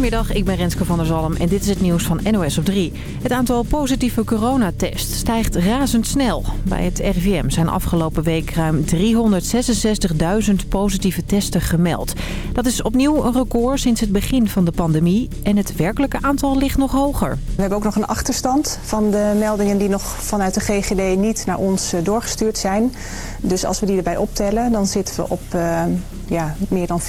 Goedemiddag, ik ben Renske van der Zalm en dit is het nieuws van NOS op 3. Het aantal positieve coronatests stijgt razendsnel. Bij het RIVM zijn afgelopen week ruim 366.000 positieve testen gemeld. Dat is opnieuw een record sinds het begin van de pandemie en het werkelijke aantal ligt nog hoger. We hebben ook nog een achterstand van de meldingen die nog vanuit de GGD niet naar ons eh, doorgestuurd zijn. Dus als we die erbij optellen, dan zitten we op uh, ja, meer dan 400.000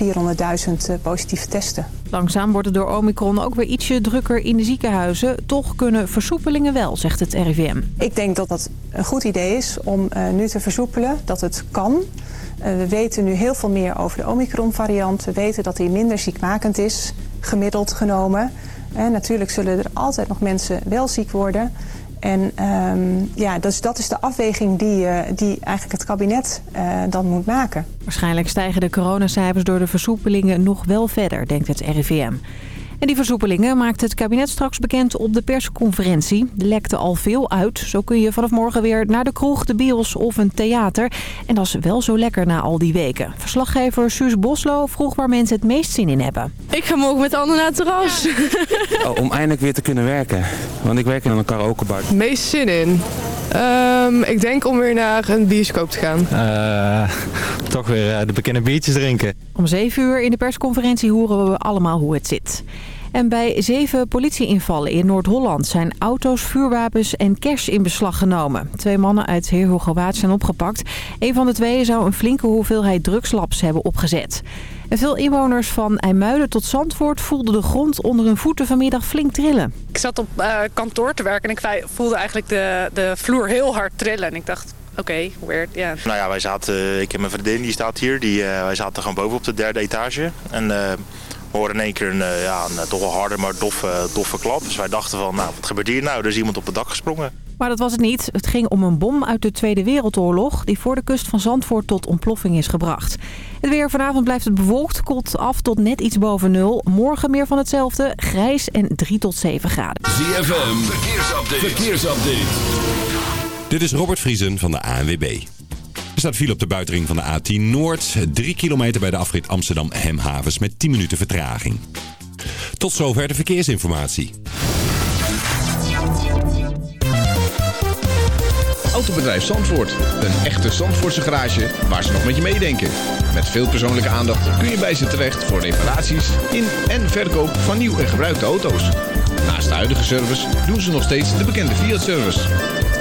uh, positieve testen. Langzaam wordt het door Omicron ook weer ietsje drukker in de ziekenhuizen. Toch kunnen versoepelingen wel, zegt het RIVM. Ik denk dat dat een goed idee is om uh, nu te versoepelen, dat het kan. Uh, we weten nu heel veel meer over de Omicron-variant. We weten dat die minder ziekmakend is, gemiddeld genomen. En natuurlijk zullen er altijd nog mensen wel ziek worden. En um, ja, dus dat is de afweging die, uh, die eigenlijk het kabinet uh, dan moet maken. Waarschijnlijk stijgen de coronacijfers door de versoepelingen nog wel verder, denkt het RIVM. En die versoepelingen maakt het kabinet straks bekend op de persconferentie. Er lekte al veel uit. Zo kun je vanaf morgen weer naar de kroeg, de bios of een theater. En dat is wel zo lekker na al die weken. Verslaggever Suus Boslo vroeg waar mensen het meest zin in hebben. Ik ga morgen met Anne naar het terras. Oh, om eindelijk weer te kunnen werken. Want ik werk in een karaokebar. Meest zin in? Um, ik denk om weer naar een bioscoop te gaan. Uh, toch weer de bekende biertjes drinken. Om 7 uur in de persconferentie horen we allemaal hoe het zit. En bij zeven politieinvallen in Noord-Holland zijn auto's, vuurwapens en cash in beslag genomen. Twee mannen uit Heerhugowaard zijn opgepakt. Een van de twee zou een flinke hoeveelheid drugslabs hebben opgezet. En veel inwoners van IJmuiden tot Zandvoort voelden de grond onder hun voeten vanmiddag flink trillen. Ik zat op uh, kantoor te werken en ik voelde eigenlijk de, de vloer heel hard trillen. En ik dacht, oké, okay, weird, ja. Yeah. Nou ja, wij zaten, ik heb mijn vriendin, die staat hier. Die, uh, wij zaten gewoon boven op de derde etage. En uh, we hoorden in één keer een, ja, een toch wel harde, maar doffe, doffe klap. Dus wij dachten van, nou, wat gebeurt hier nou? Er is iemand op het dak gesprongen. Maar dat was het niet. Het ging om een bom uit de Tweede Wereldoorlog... die voor de kust van Zandvoort tot ontploffing is gebracht. Het weer vanavond blijft het bewolkt, koelt af tot net iets boven nul. Morgen meer van hetzelfde, grijs en 3 tot 7 graden. ZFM, verkeersupdate. verkeersupdate. Dit is Robert Vriesen van de ANWB. Staat file op de buitenring van de A10 Noord. 3 kilometer bij de afrit Amsterdam-Hemhavens met 10 minuten vertraging. Tot zover de verkeersinformatie. Autobedrijf Zandvoort. Een echte Zandvoortse garage waar ze nog met je meedenken. Met veel persoonlijke aandacht kun je bij ze terecht voor reparaties in en verkoop van nieuw en gebruikte auto's. Naast de huidige service doen ze nog steeds de bekende Fiat-service.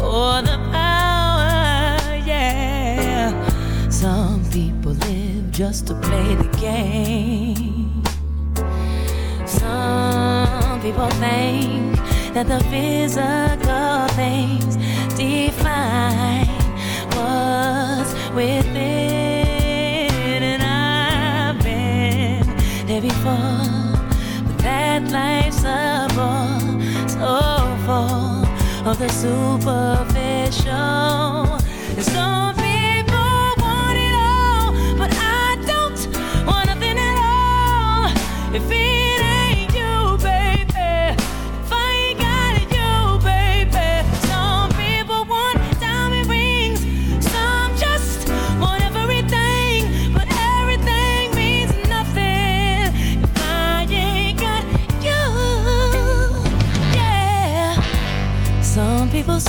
for the power, yeah. Some people live just to play the game. Some people think that the physical things define what's within. And I've been there before, but that life's a bore so full of the superficial.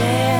Share,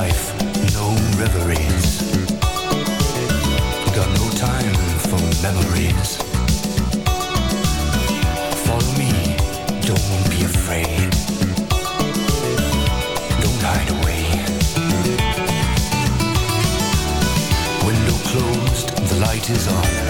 life, no reveries. Got no time for memories. Follow me, don't be afraid. Don't hide away. Window closed, the light is on.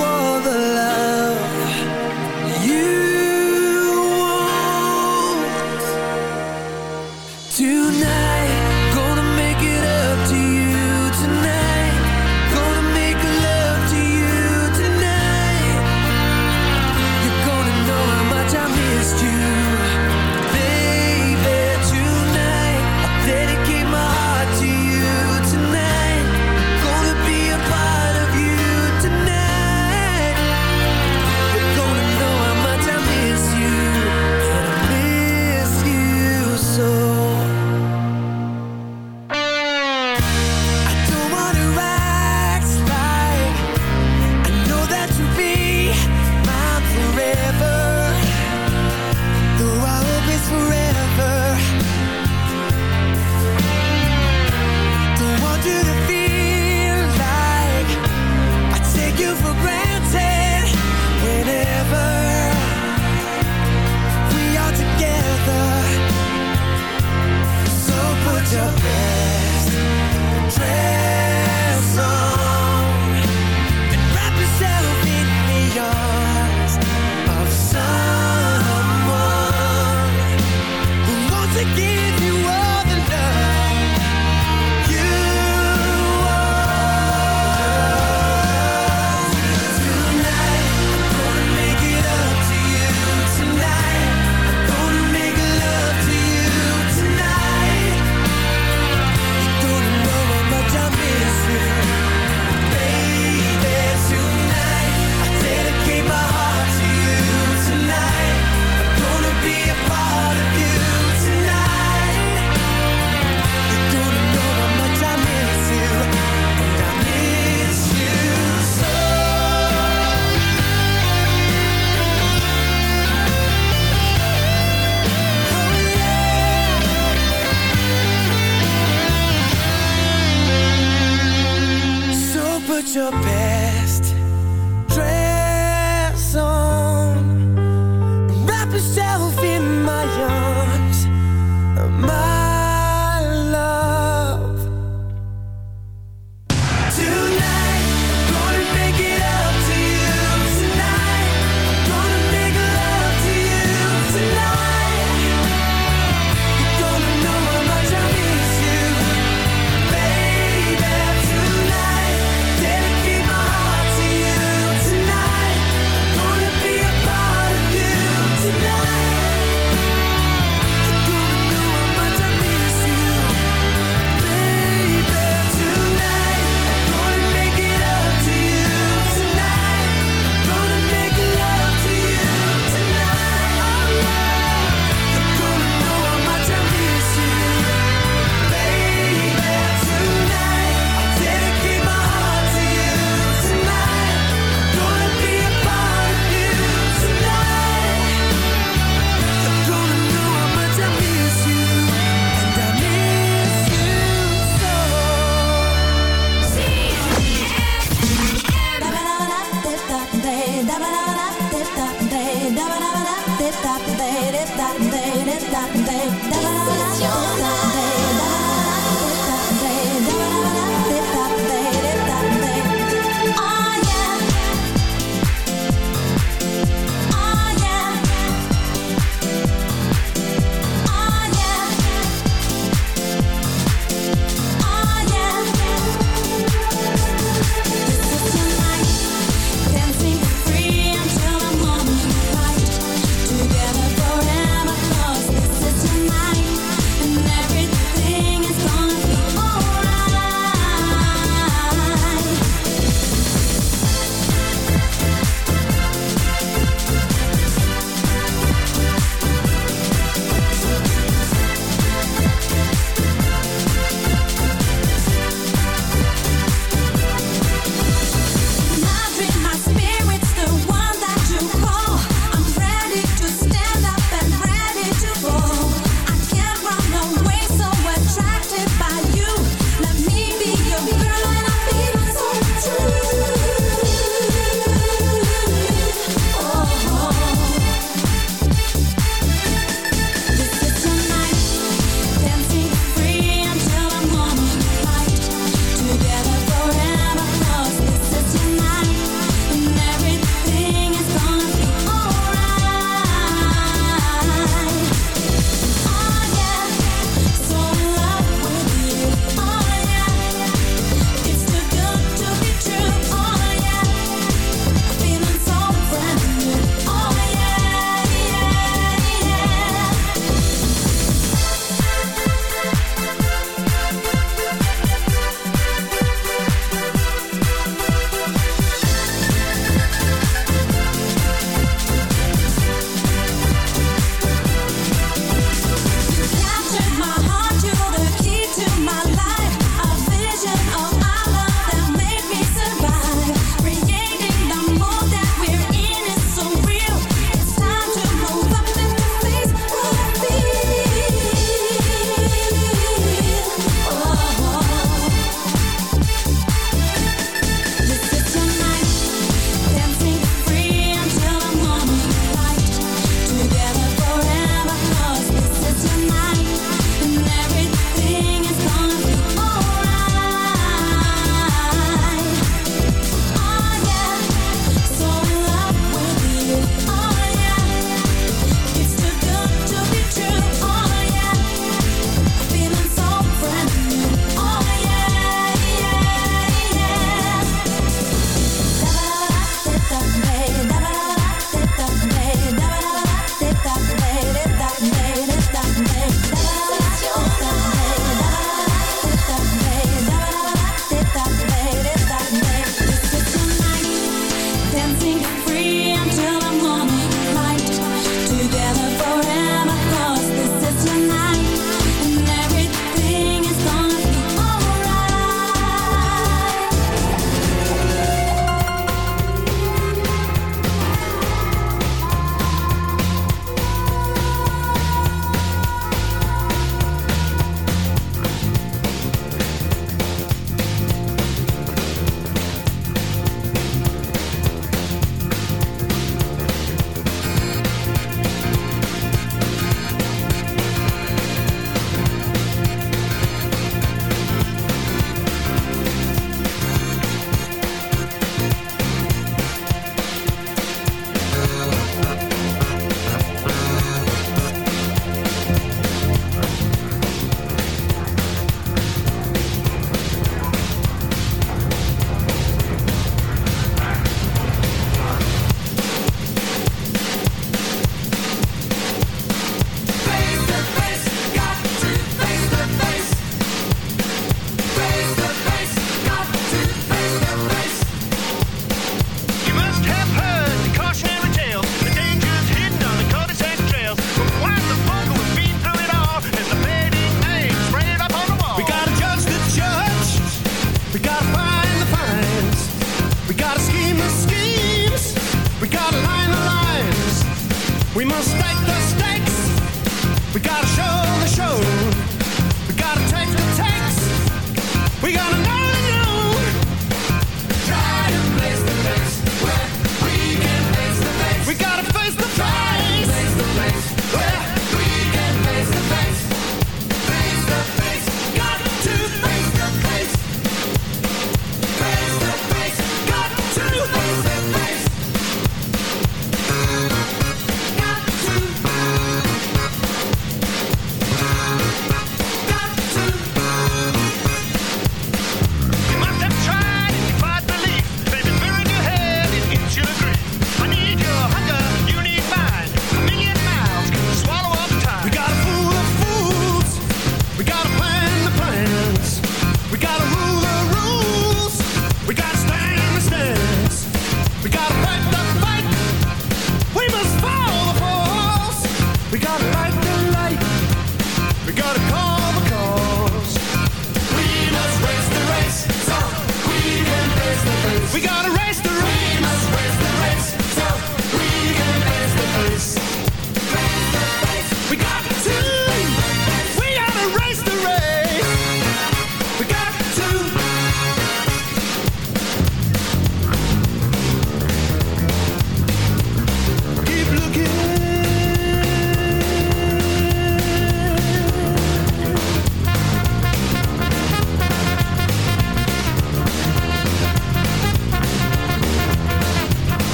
all the love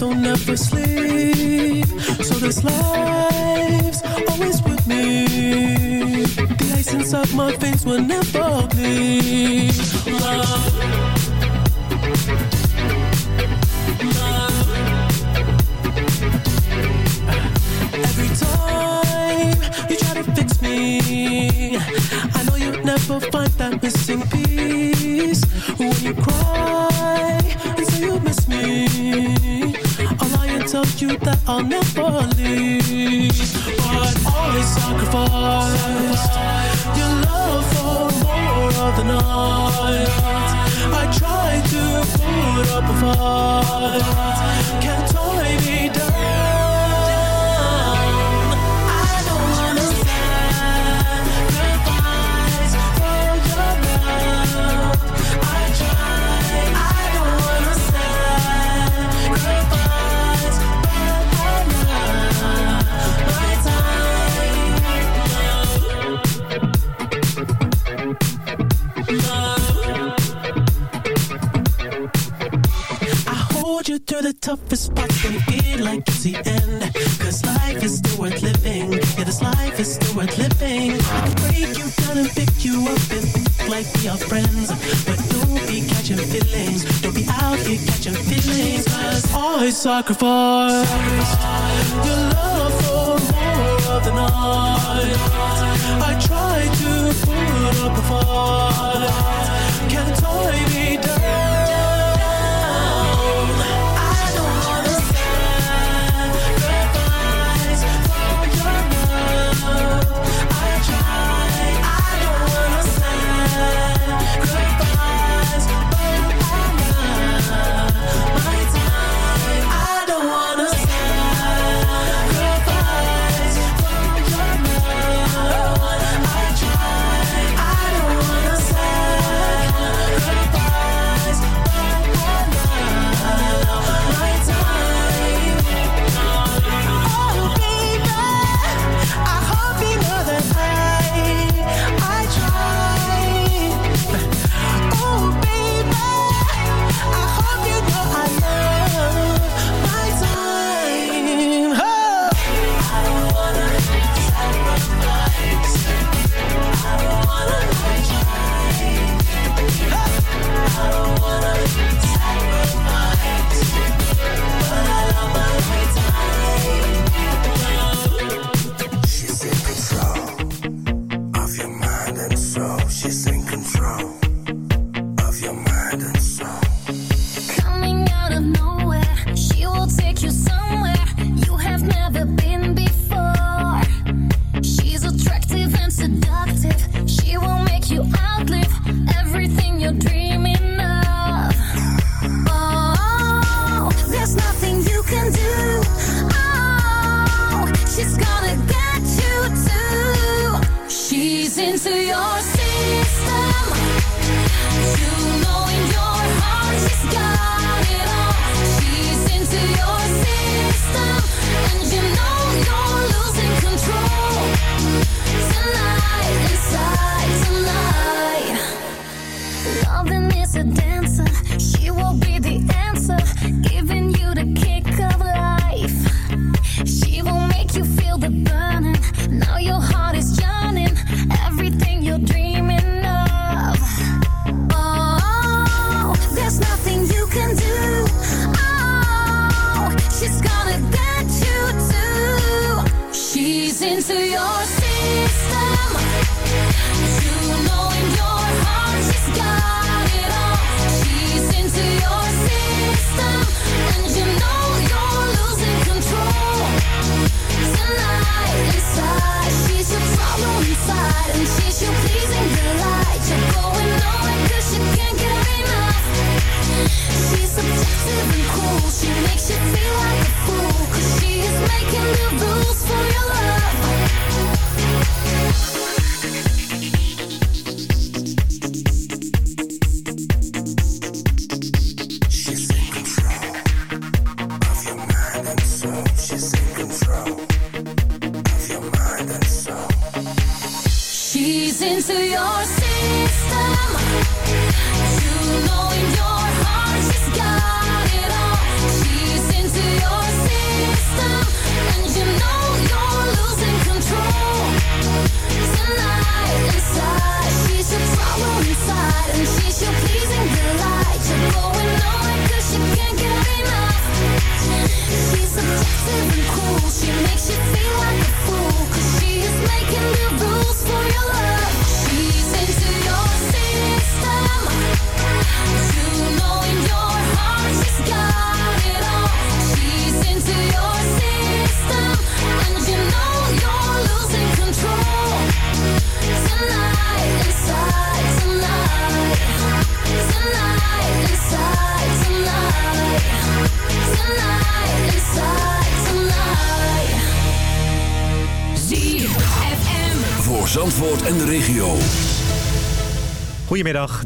don't ever sleep. So this life's love. Sacrifice.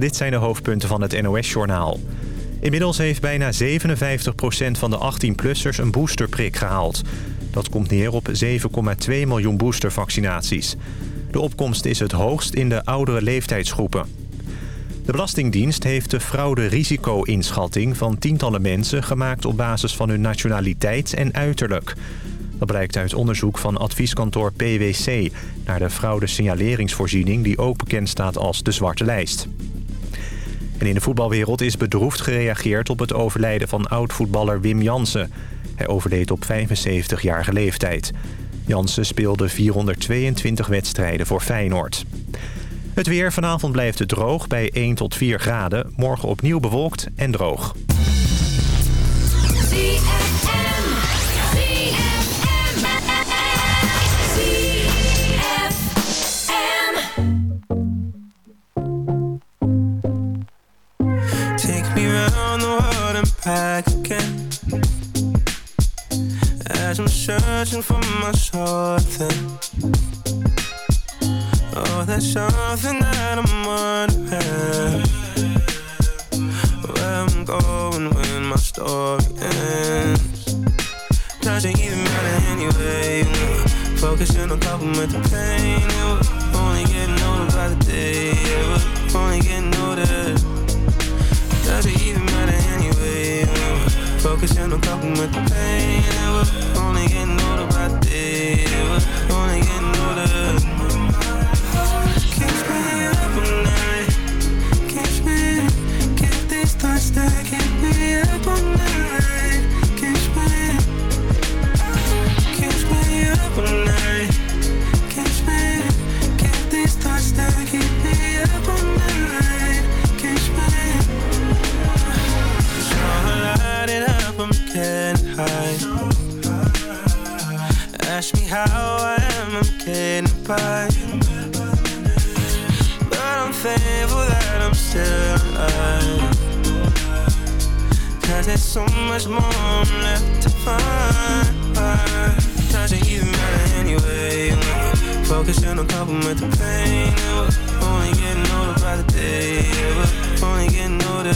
Dit zijn de hoofdpunten van het NOS-journaal. Inmiddels heeft bijna 57% van de 18-plussers een boosterprik gehaald. Dat komt neer op 7,2 miljoen boostervaccinaties. De opkomst is het hoogst in de oudere leeftijdsgroepen. De Belastingdienst heeft de fraude-risico-inschatting van tientallen mensen... gemaakt op basis van hun nationaliteit en uiterlijk. Dat blijkt uit onderzoek van advieskantoor PwC... naar de fraude-signaleringsvoorziening die ook bekend staat als de Zwarte Lijst. En in de voetbalwereld is bedroefd gereageerd op het overlijden van oud-voetballer Wim Jansen. Hij overleed op 75-jarige leeftijd. Jansen speelde 422 wedstrijden voor Feyenoord. Het weer vanavond blijft het droog bij 1 tot 4 graden. Morgen opnieuw bewolkt en droog. Back again. As I'm searching for my something. Oh, there's something that I'm wondering. Where I'm going when my story ends. Doesn't even matter anyway. Focusing on coping with the pain. Yeah, we're only getting older by the day. Yeah, we're only getting older. Doesn't even. Focusing on coping with the pain. Yeah, we're only getting older by the day. We're only getting older. Keeps me up all night. Keeps me, keep these thoughts that keep me up all night. Keeps me, keeps me up all night. Ask me how I am, I'm getting by. But I'm thankful that I'm still alive. Cause there's so much more left to find. Doesn't even matter anyway. Focusing on coping with the pain. Yeah, only getting older by the day. Yeah, only getting older.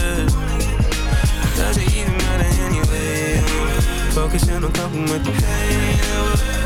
Doesn't even matter anyway. Focusing on coping with the pain.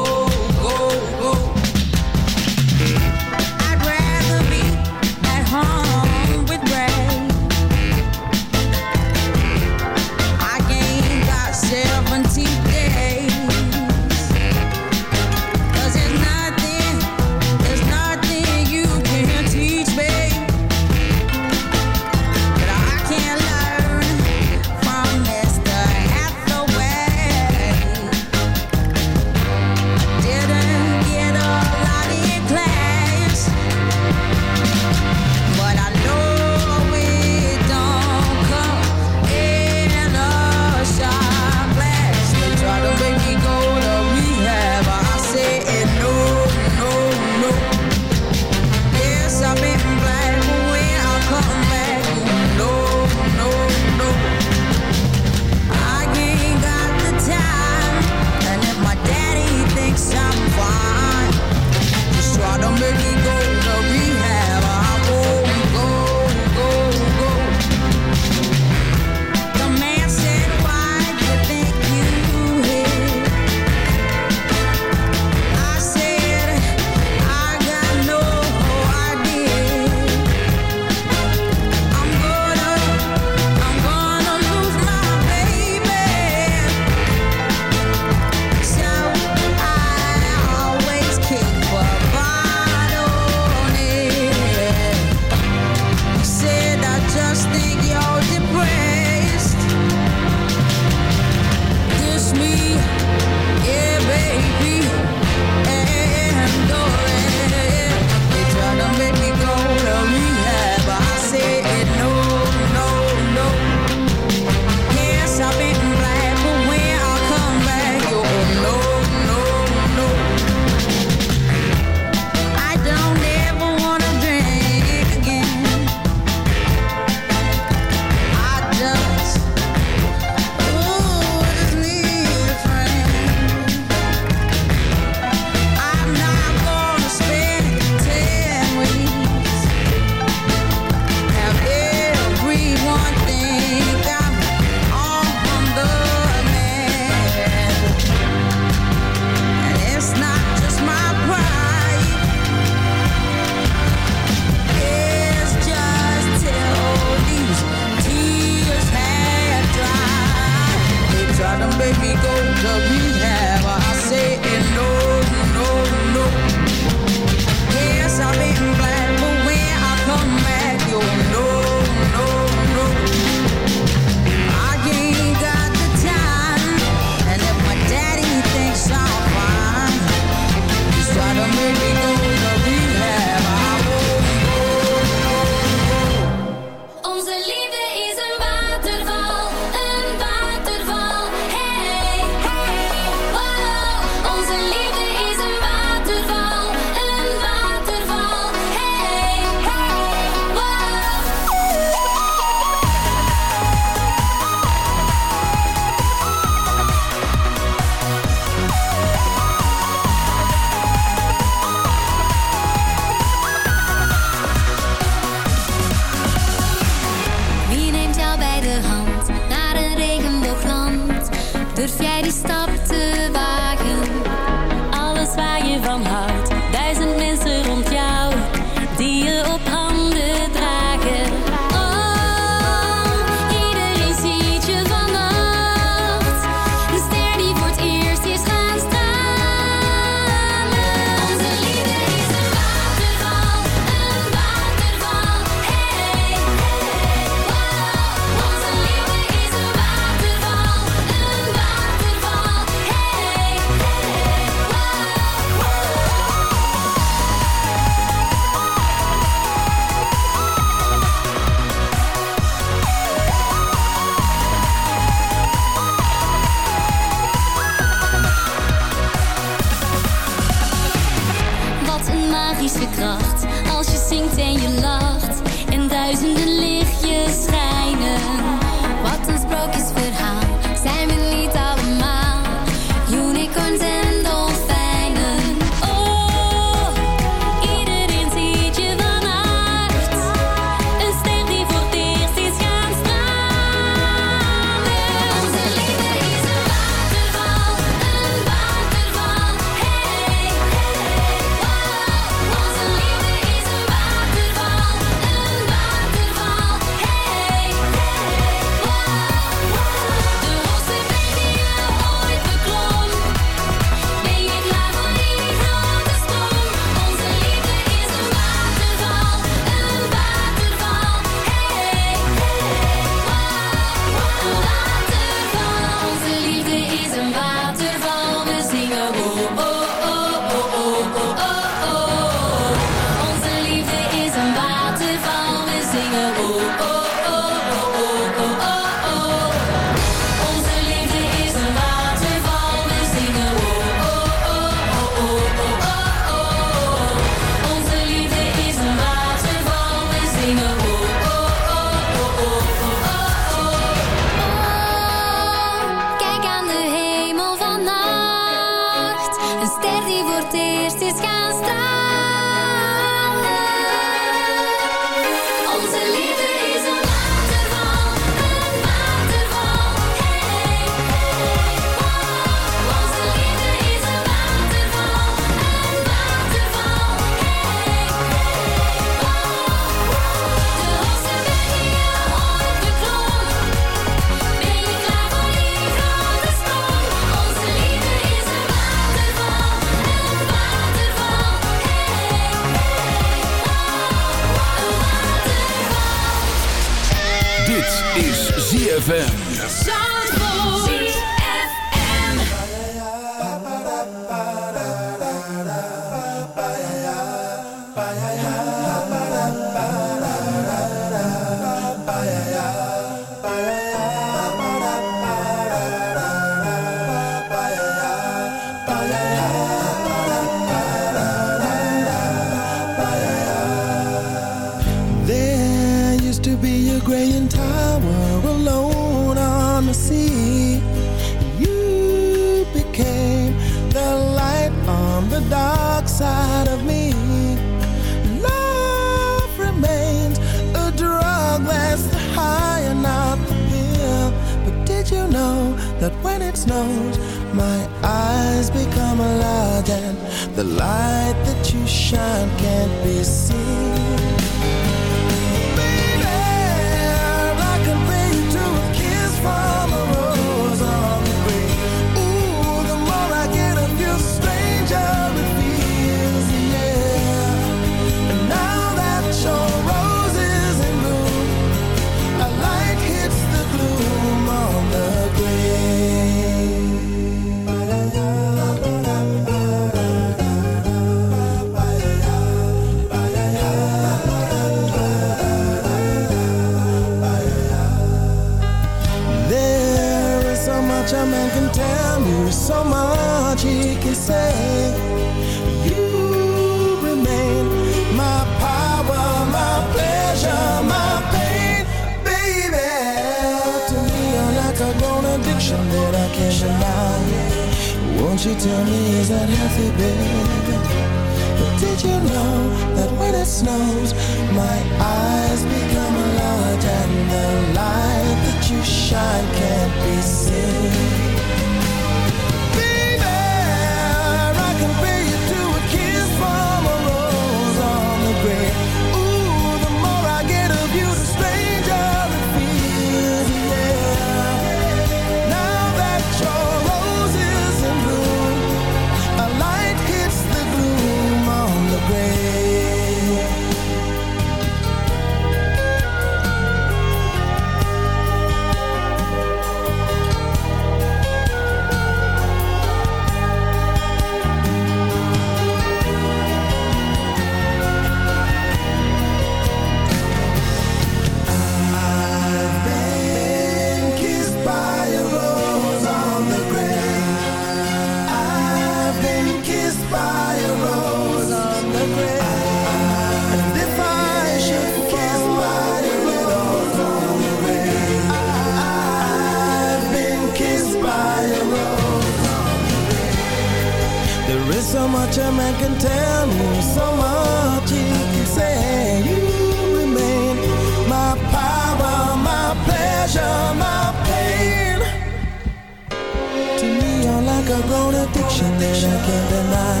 that I can't deny.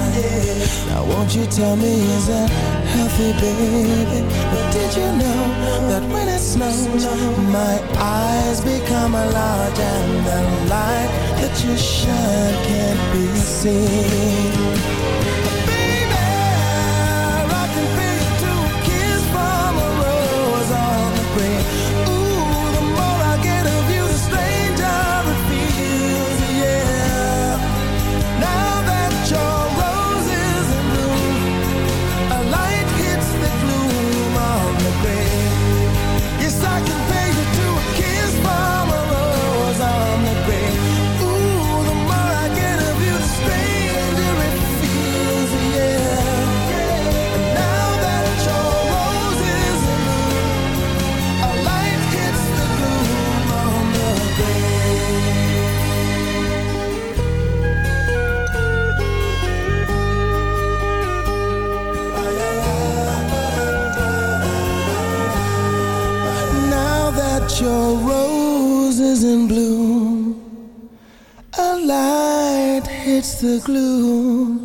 Now won't you tell me is that healthy, baby? But did you know that when it snows, my eyes become a and the light that you shine can't be seen. the glue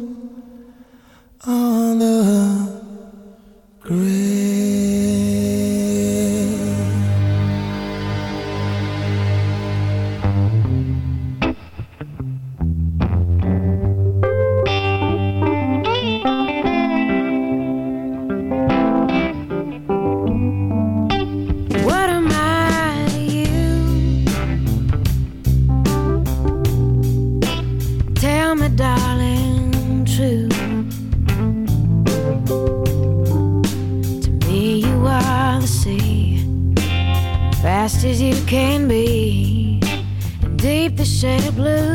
shade of blue.